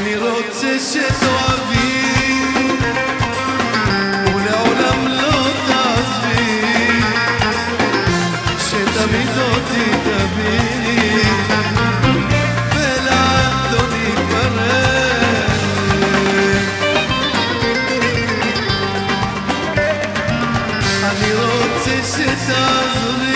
אני רוצה שתאהבי ולעולם לא תעזבי שתמיד לא אותי תביא ולעד לא ניפרד אני רוצה שתעזרי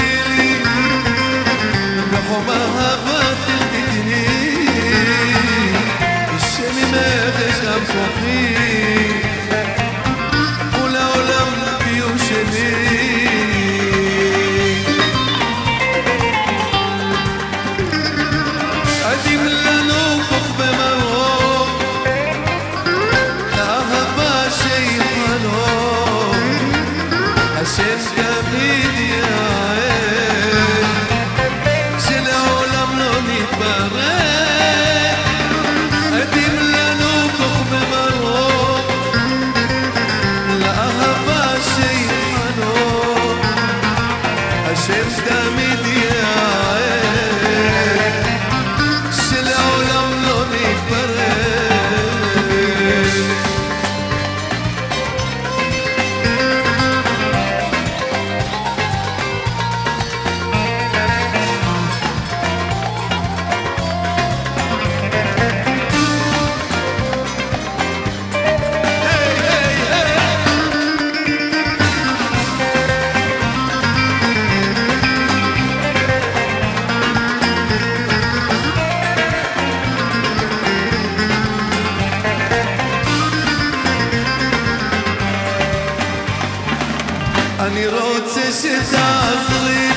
אני רוצה שתעזרי.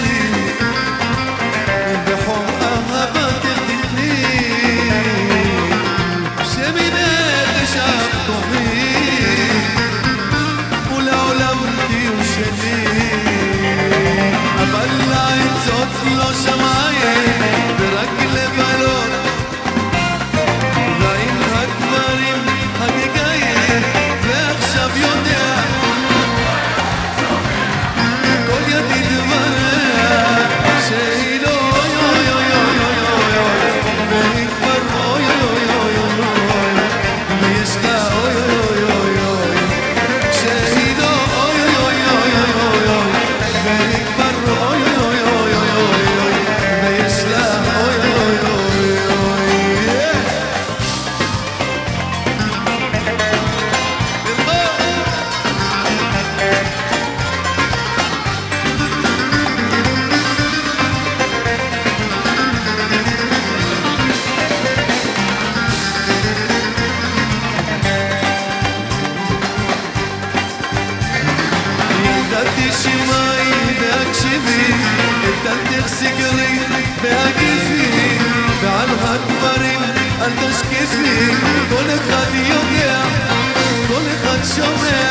אל תחסיקרי והגיפי ועל הדברים אל תשקיפי כל אחד יוגע, כל אחד שומע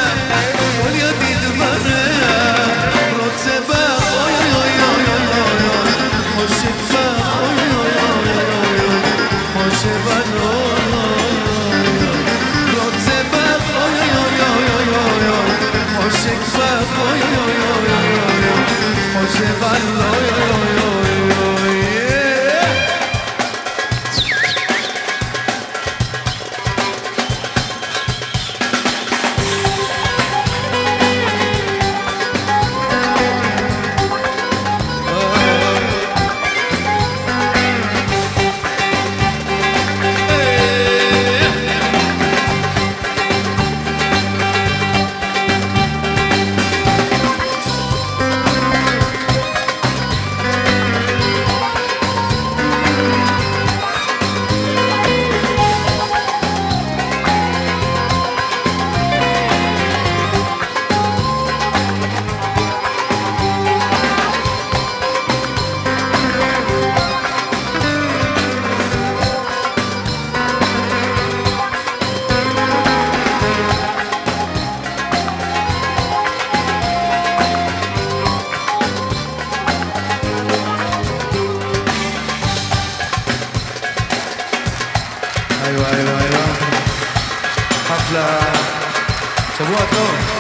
Seu boa, Tom.